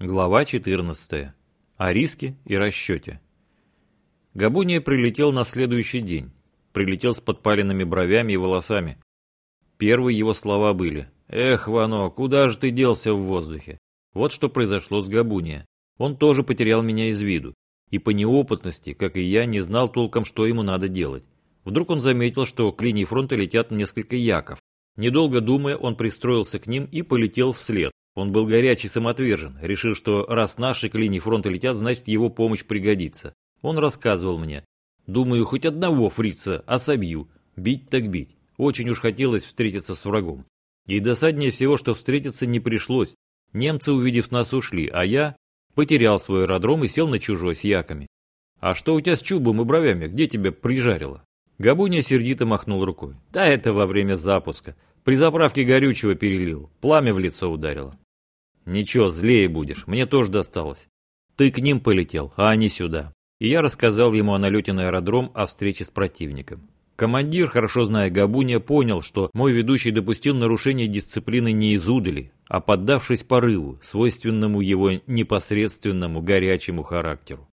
Глава 14. О риске и расчете. Габуния прилетел на следующий день. Прилетел с подпаленными бровями и волосами. Первые его слова были «Эх, Вано, куда же ты делся в воздухе?» Вот что произошло с Габуния. Он тоже потерял меня из виду. И по неопытности, как и я, не знал толком, что ему надо делать. Вдруг он заметил, что к линии фронта летят несколько яков. Недолго думая, он пристроился к ним и полетел вслед. Он был горячий самоотвержен, решил, что раз наши к линии фронта летят, значит его помощь пригодится. Он рассказывал мне. Думаю, хоть одного фрица особью. Бить так бить. Очень уж хотелось встретиться с врагом. И досаднее всего, что встретиться не пришлось. Немцы, увидев нас, ушли, а я потерял свой аэродром и сел на чужой с яками. А что у тебя с чубом и бровями? Где тебя прижарило? Габуния сердито махнул рукой. Да это во время запуска. При заправке горючего перелил. Пламя в лицо ударило. Ничего, злее будешь, мне тоже досталось. Ты к ним полетел, а они сюда. И я рассказал ему о налете на аэродром, о встрече с противником. Командир, хорошо зная Габуния, понял, что мой ведущий допустил нарушение дисциплины не из удали, а поддавшись порыву, свойственному его непосредственному горячему характеру.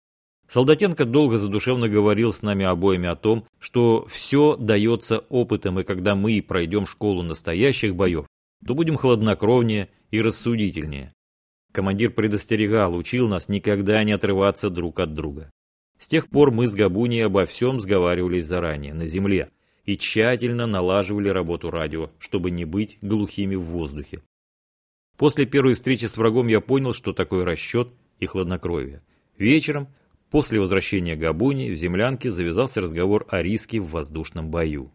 Солдатенко долго задушевно говорил с нами обоими о том, что все дается опытом, и когда мы пройдем школу настоящих боев, то будем хладнокровнее и рассудительнее. Командир предостерегал, учил нас никогда не отрываться друг от друга. С тех пор мы с Габуни обо всем сговаривались заранее, на земле, и тщательно налаживали работу радио, чтобы не быть глухими в воздухе. После первой встречи с врагом я понял, что такое расчет и хладнокровие. Вечером, после возвращения Габуни, в землянке завязался разговор о риске в воздушном бою.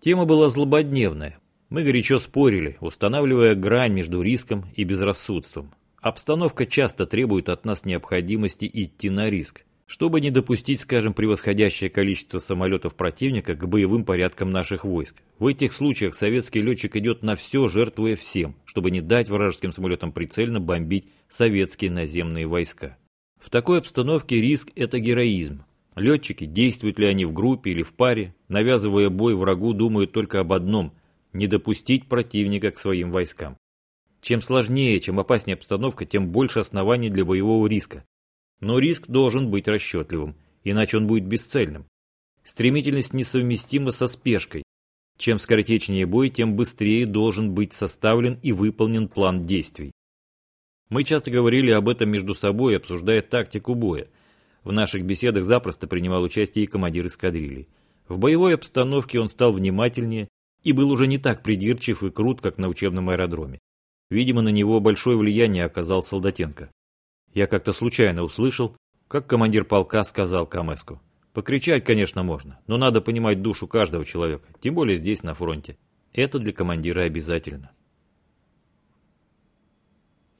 Тема была злободневная, мы горячо спорили, устанавливая грань между риском и безрассудством. Обстановка часто требует от нас необходимости идти на риск, чтобы не допустить, скажем, превосходящее количество самолетов противника к боевым порядкам наших войск. В этих случаях советский летчик идет на все, жертвуя всем, чтобы не дать вражеским самолетам прицельно бомбить советские наземные войска. В такой обстановке риск – это героизм. Летчики, действуют ли они в группе или в паре, навязывая бой врагу, думают только об одном – не допустить противника к своим войскам. Чем сложнее, чем опаснее обстановка, тем больше оснований для боевого риска. Но риск должен быть расчетливым, иначе он будет бесцельным. Стремительность несовместима со спешкой. Чем скоротечнее бой, тем быстрее должен быть составлен и выполнен план действий. Мы часто говорили об этом между собой, обсуждая тактику боя. В наших беседах запросто принимал участие и командир эскадрильи. В боевой обстановке он стал внимательнее и был уже не так придирчив и крут, как на учебном аэродроме. Видимо, на него большое влияние оказал Солдатенко. Я как-то случайно услышал, как командир полка сказал Камеску. Покричать, конечно, можно, но надо понимать душу каждого человека, тем более здесь, на фронте. Это для командира обязательно.